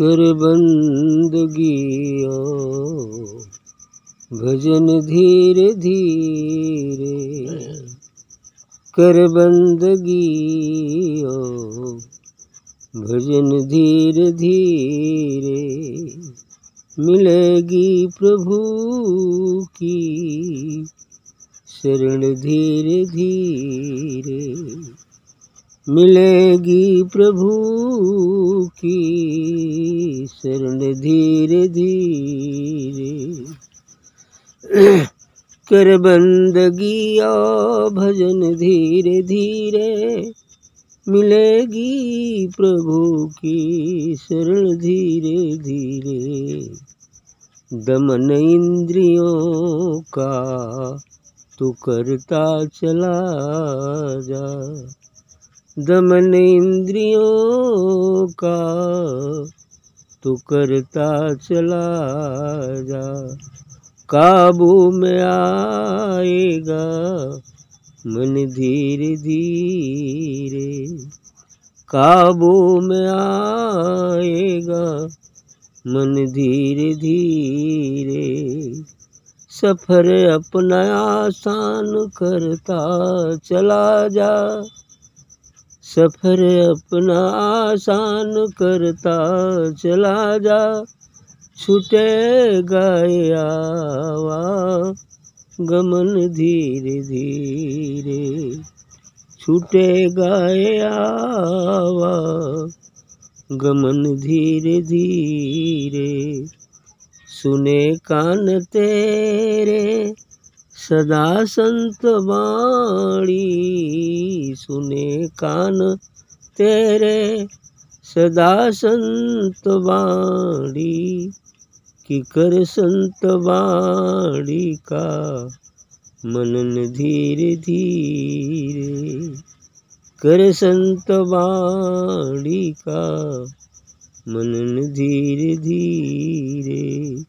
कर बंदगी भजन धीरे धीरे कर बंदगी भजन धीरे धीरे मिलेगी प्रभु की। शरण धीरे धीरे मिलेगी प्रभु की शरण धीरे धीरे। कर बंदगी भजन धीरे धीरे। मिलेगी प्रभु की शरण धीरे धीरे। दमन इंद्रियों का तू करता चला जा। दमन इंद्रियों का तू करता चला जा। काबू में आएगा मन धीरे धीरे। काबू में आएगा मन धीरे धीरे। सफ़र अपना आसान करता चला जा। सफ़र अपना आसान करता चला जा, छूटे आवा, गमन धीरे धीरे, छूटे आवा, गमन धीरे धीरे, सुने कान तेरे सदा संत वाणी सुने कान तेरे। सदा संत वाणी कि कर संत वाणी का मनन धीरे धीरे। कर संत वाणी का मनन धीरे धीरे।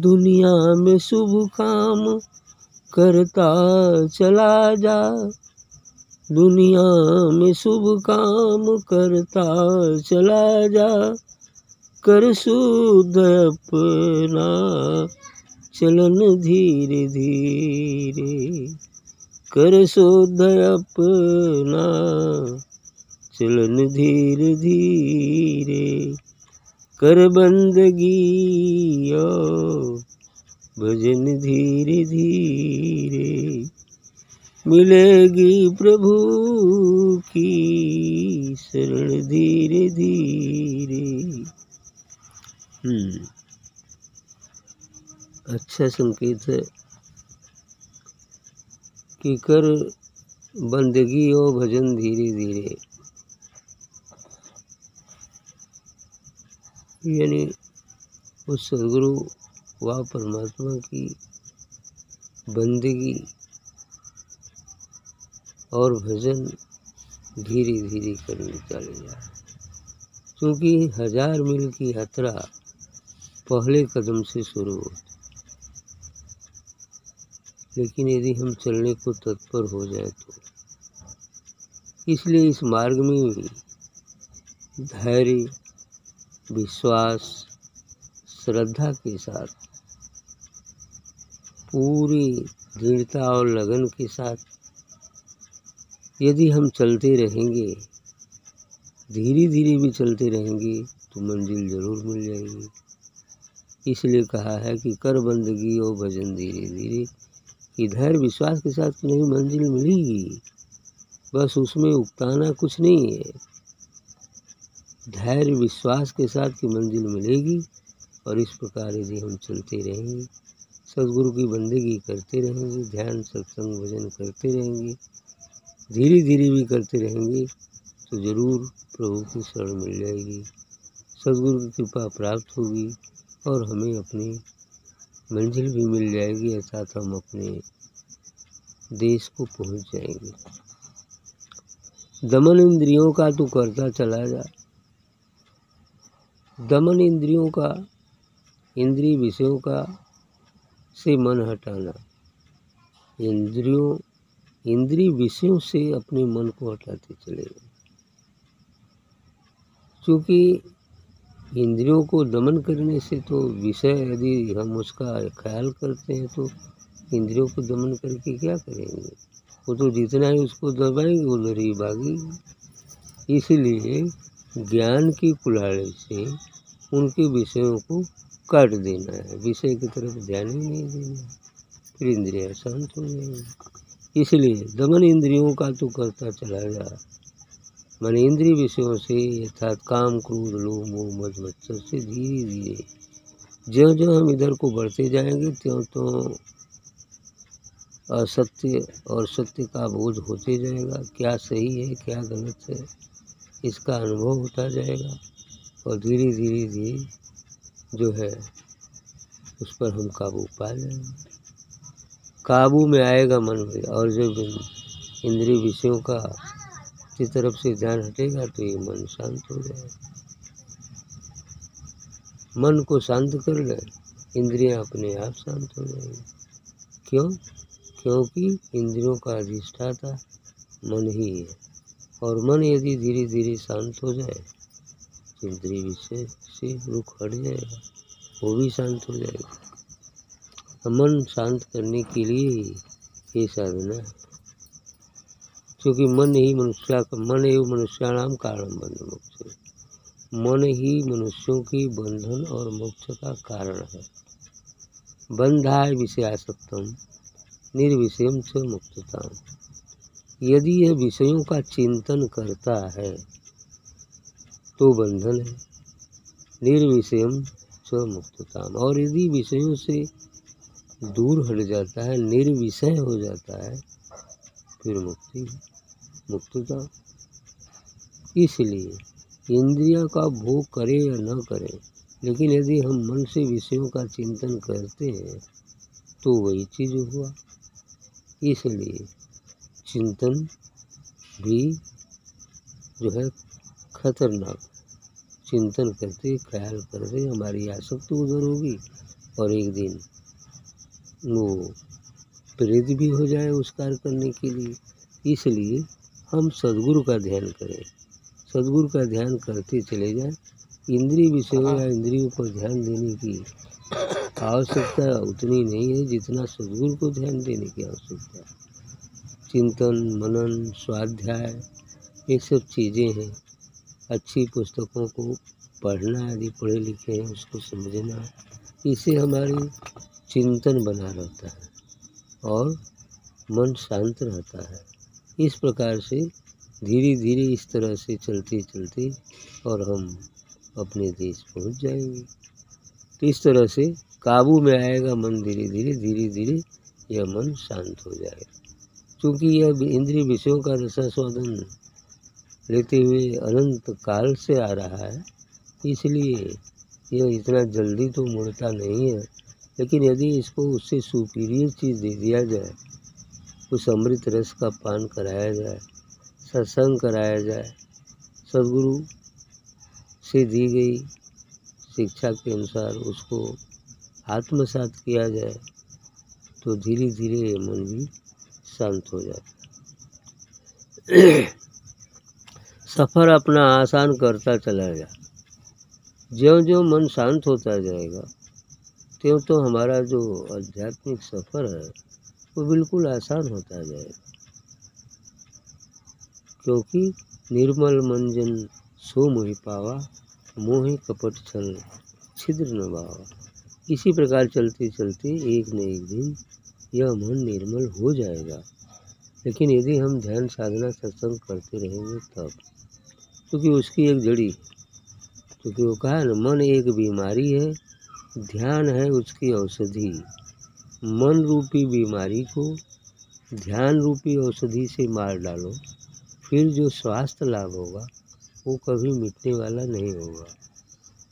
दुनिया में शुभ काम करता चला जा। दुनिया में शुभ काम करता चला जा। कर शुद्ध अपना चलन धीरे धीरे। कर शुद्ध अपना चलन धीरे धीरे। कर बंदगी भजन धीरे धीरे मिलेगी प्रभु की शरण धीरे धीरे। हम्म। अच्छा संकेत है कि कर बंदगी और भजन धीरे धीरे। यानी उस सदगुरु व परमात्मा की बंदगी और भजन धीरे धीरे करने चले जा क्योंकि हज़ार मील की यात्रा पहले कदम से शुरू होती लेकिन यदि हम चलने को तत्पर हो जाए तो? इसलिए इस मार्ग में धैर्य, विश्वास, श्रद्धा के साथ पूरी दृढ़ता और लगन के साथ यदि हम चलते रहेंगे धीरे धीरे भी चलते रहेंगे तो मंजिल ज़रूर मिल जाएगी। इसलिए कहा है कि कर बंदगी और भजन धीरे धीरे इधर विश्वास के साथ नहीं, मंजिल मिलेगी। बस उसमें उकताना कुछ नहीं है। धैर्य विश्वास के साथ की मंजिल मिलेगी और इस प्रकार यदि हम चलते रहेंगे सदगुरु की बंदगी करते रहेंगे, ध्यान, सत्संग, भजन करते रहेंगे धीरे धीरे भी करते रहेंगे तो ज़रूर प्रभु की शरण मिल जाएगी। सदगुरु की कृपा प्राप्त होगी और हमें अपनी मंजिल भी मिल जाएगी, अर्थात हम अपने देश को पहुँच जाएँगे। दमन इंद्रियों का तो करता चला जा। दमन इंद्रियों का, इंद्रिय विषयों का से मन हटाना। इंद्रियों इंद्रिय विषयों से अपने मन को हटाते चले गए। क्योंकि इंद्रियों को दमन करने से तो विषय यदि हम उसका ख्याल करते हैं तो इंद्रियों को दमन करके क्या करेंगे? वो तो जितना ही उसको दबाएँगे, उधर ही भागेगी। इसलिए ज्ञान की कुल्हाड़ी से उनके विषयों को काट देना है। विषय की तरफ़ ध्यान ही नहीं देना फिर इंद्रिया शांत हो जाएँगी। इसलिए दमन इंद्रियों का तो करता चला जा। मन इंद्रिय विषयों से अर्थात काम, क्रोध, लोभ, मोह, मद मच्छर से धीरे धीरे। ज्यो ज्यो हम इधर को बढ़ते जाएँगे, त्यों तो असत्य और सत्य का बोझ होते जाएगा। क्या सही है, क्या गलत है, इसका अनुभव होता जाएगा। और धीरे धीरे धीरे जो है, उस पर हम काबू पा लेंगे। काबू में आएगा मन में और जब इंद्रिय विषयों का की तरफ़ से ध्यान हटेगा तो ये मन शांत हो जाएगा। मन को शांत कर ले, इंद्रियाँ अपने आप शांत हो जाएँगी। क्यों? क्योंकि इंद्रियों का अधिष्ठाता मन ही है, और मन यदि धीरे धीरे शांत हो जाए इंद्रिय विषय से रुख हट जाएगा, वो भी शांत हो जाएगा। मन शांत करने के लिए ये साधना है क्योंकि मन ही मनुष्य, मन एवं मनुष्याणाम कारण बंध मोक्ष मन ही मनुष्यों की बंधन और मोक्ष का कारण है। बंधाय विषयासक्तम, निर्विषयम से मुक्तता यदि यह विषयों का चिंतन करता है तो बंधन है। निर्विषयम च मुक्तता और यदि विषयों से दूर हट जाता है, निर्विषय हो जाता है, फिर मुक्ति मुक्तता। इसलिए इंद्रिया का भोग करे या न करे, लेकिन यदि हम मन से विषयों का चिंतन करते हैं तो वही चीज़ हुआ। इसलिए चिंतन भी जो है खतरनाक चिंतन करते ख्याल करते हमारी आसक्ति उधर होगी और एक दिन वो प्रेरित भी हो जाए उस कार्य करने के लिए। इसलिए हम सदगुरु का ध्यान करें। सदगुरु का ध्यान करते चले जाएँ। इंद्रिय विषयों या इंद्रियों पर ध्यान देने की आवश्यकता उतनी नहीं है जितना सदगुरु को ध्यान देने की आवश्यकता है। चिंतन, मनन, स्वाध्याय, ये सब चीज़ें हैं। अच्छी पुस्तकों को पढ़ना यदि पढ़े लिखे हैं, उसको समझना इससे हमारी चिंतन बना रहता है और मन शांत रहता है। इस प्रकार से धीरे धीरे इस तरह से चलते चलते और हम अपने देश पहुँच जाएँगे। तो इस तरह से काबू में आएगा मन धीरे धीरे धीरे धीरे यह मन शांत हो जाएगा। क्योंकि यह इंद्रिय विषयों का रसास्वादन लेते हुए अनंत काल से आ रहा है, इसलिए यह इतना जल्दी तो मुड़ता नहीं है। लेकिन यदि इसको उससे सुपीरियर चीज़ दे दिया जाए, उस अमृत रस का पान कराया जाए, सत्संग कराया जाए, सदगुरु से दी गई शिक्षा के अनुसार उसको आत्मसात किया जाए तो धीरे धीरे मन भी शांत हो जाता सफ़र अपना आसान करता चला जा ज्यों ज्यों मन शांत होता जाएगा त्यों तो हमारा जो आध्यात्मिक सफ़र है, वो बिल्कुल आसान होता जाएगा। क्योंकि निर्मल मन मंजन सो मोहि पावा, मोहे कपट छल छिद्र न बावा। इसी प्रकार चलते चलते एक न एक दिन यह मन निर्मल हो जाएगा। लेकिन यदि हम ध्यान साधना सत्संग करते रहेंगे तब क्योंकि उसकी एक जड़ी, क्योंकि वो कहा ना, मन एक बीमारी है, ध्यान है उसकी औषधि। मन रूपी बीमारी को ध्यान रूपी औषधि से मार डालो, फिर जो स्वास्थ्य लाभ होगा, वो कभी मिटने वाला नहीं होगा।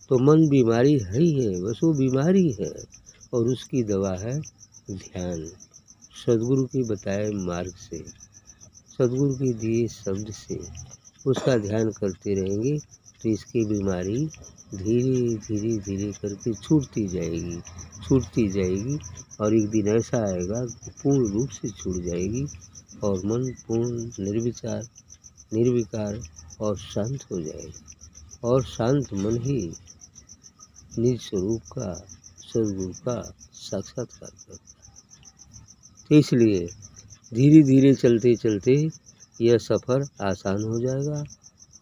तो मन बीमारी है ही है, बस वो बीमारी है, और उसकी दवा है ध्यान। सदगुरु के बताए मार्ग से, सदगुरु के दिए शब्द से। उसका ध्यान करते रहेंगे तो इसकी बीमारी धीरे धीरे धीरे करके छूटती जाएगी छूटती जाएगी और एक दिन ऐसा आएगा कि पूर्ण रूप से छूट जाएगी और मन पूर्ण, निर्विचार, निर्विकार और शांत हो जाएगा। और शांत मन ही निज स्वरूप का सदगुरु का साक्षात्कार करता तो इसलिए धीरे धीरे चलते चलते यह सफ़र आसान हो जाएगा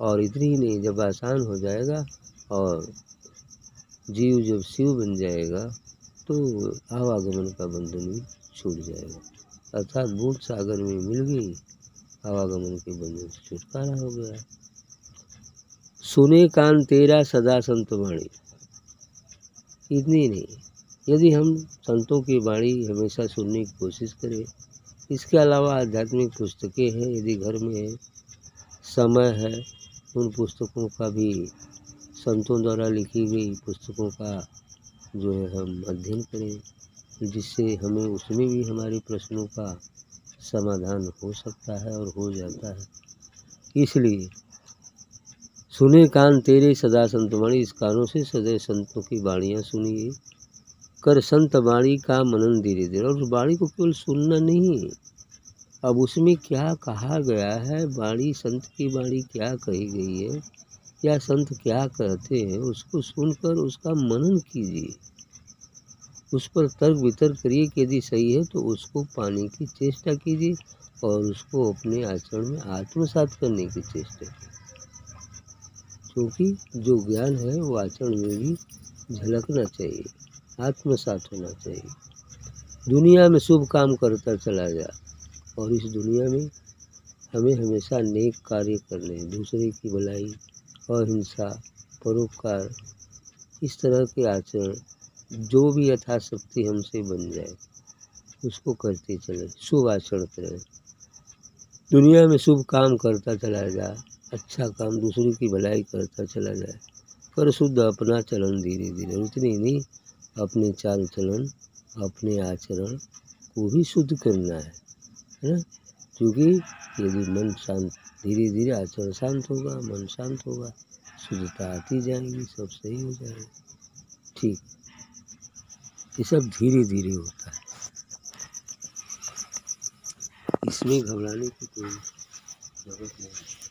और इतनी ही नहीं, जब आसान हो जाएगा और जीव जब शिव बन जाएगा तो आवागमन का बंधन भी छूट जाएगा। अर्थात बूढ़ सागर में मिल गई, आवागमन के बंधन से छुटकारा हो गया। सुने कान तेरा सदा संत वाणी। इतनी नहीं, यदि हम संतों की वाणी हमेशा सुनने की कोशिश करें इसके अलावा आध्यात्मिक पुस्तकें हैं, यदि घर में समय है, उन पुस्तकों का भी, संतों द्वारा लिखी गई पुस्तकों का जो है हम अध्ययन करें, जिससे हमें उसमें भी हमारे प्रश्नों का समाधान हो सकता है और हो जाता है। इसलिए, सुने कान तेरे सदा संतवाणी, इस कानों से सदैव संतों की वाणियाँ सुनिए। कर संत वाणी का मनन धीरे धीरे। और वाणी को केवल सुनना नहीं। अब उसमें क्या कहा गया है? वाणी संत की वाणी क्या कही गई है? या संत क्या कहते हैं? उसको सुनकर उसका मनन कीजिए। उस पर तर्क वितर्क करिए कि यदि सही है तो उसको पाने की चेष्टा कीजिए और उसको अपने आचरण में आत्मसात करने की चेष्टा कीजिए। क्योंकि जो ज्ञान है वो आचरण में भी झलकना चाहिए। आत्मसात होना चाहिए। दुनिया में शुभ काम करता चला जा और इस दुनिया में हमें हमेशा नेक कार्य करने हैं, दूसरे की भलाई, अहिंसा, परोपकार, इस तरह के आचरण, जो भी यथाशक्ति हमसे बन जाए, उसको करते चले, शुभ आचरण करें। दुनिया में शुभ काम करता चला जा अच्छा काम दूसरे की भलाई करता चला जाए कर शुद्ध अपना चलन धीरे धीरे उतनी नहीं अपने चाल चलन, अपने आचरण को भी शुद्ध करना है है ना? क्योंकि यदि मन शांत धीरे धीरे आचरण शांत होगा, मन शांत होगा, शुद्धता आती जाएगी, सब सही हो जाएगा। ठीक। ये सब धीरे धीरे होता है। इसमें घबराने की कोई ज़रूरत नहीं।